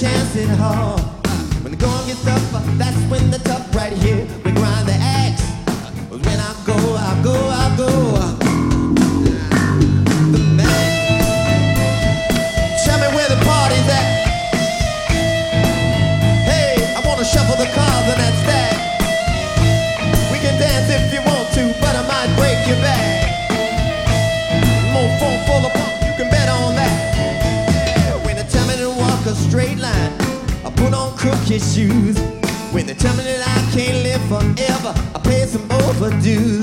chance at all. Uh, when the going gets tough, that's when the tough right here. We grind the axe. Uh, when I go, I go. issues. When they tell me that I can't live forever, I pay some overdue.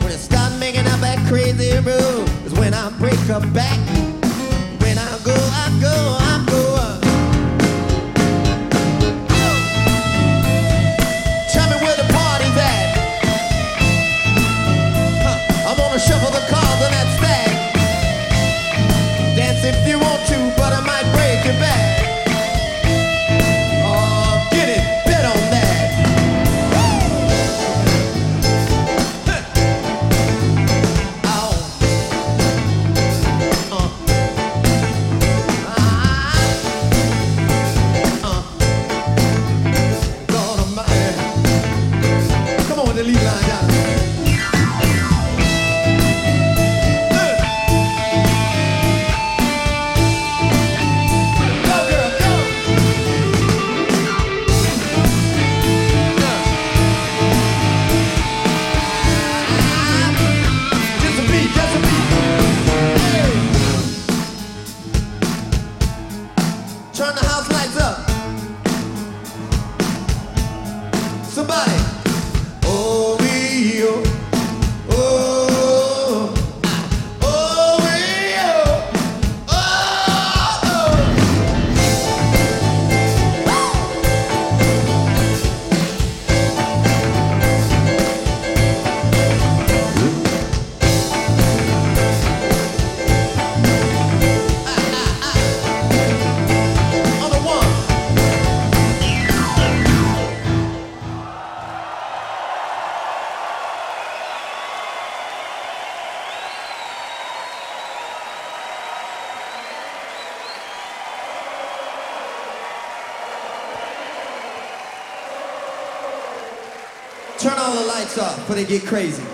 When I start making up that crazy rule, is when I break her back. Turn all the lights off before they get crazy.